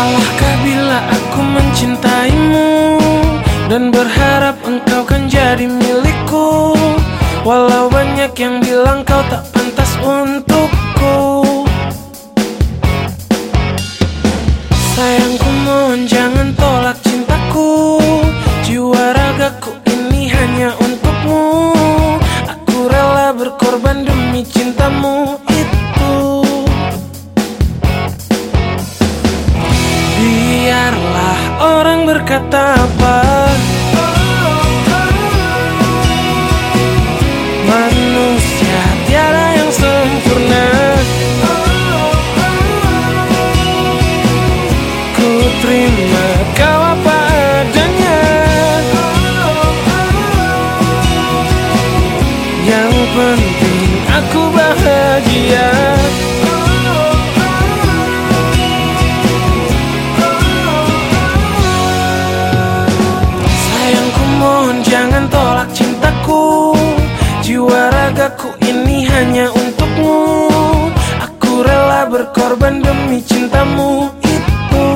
Salahkah bila aku mencintaimu Dan berharap engkau kan jadi milikku? Walau banyak yang bilang kau tak pantas untukku. Sayangku mohon jangan tolak cintaku. Jiwa ragaku orang berkata apa? Manusia tiada yang sempurna. Ku terima kau apa adanya. Yang penting aku bahagia Jiwa ragaku ini hanya untukmu. Aku rela berkorban demi cintamu itu.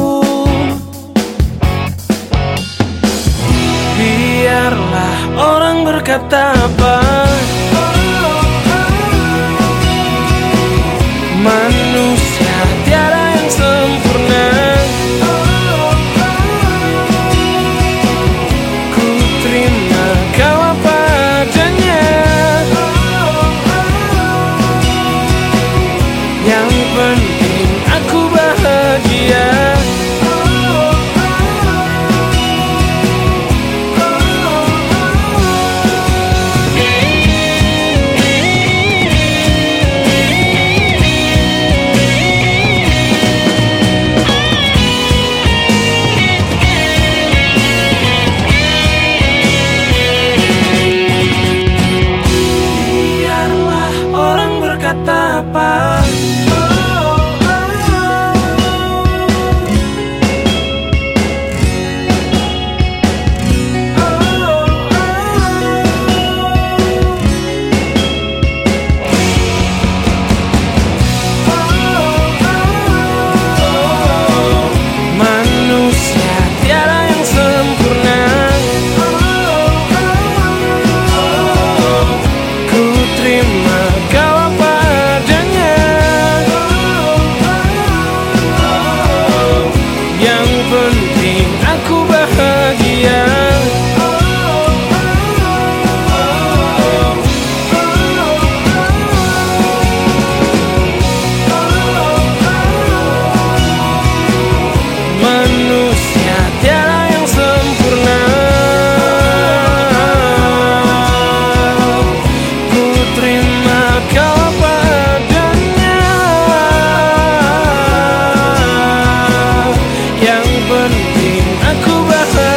Biarlah orang berkata yang penting aku rasa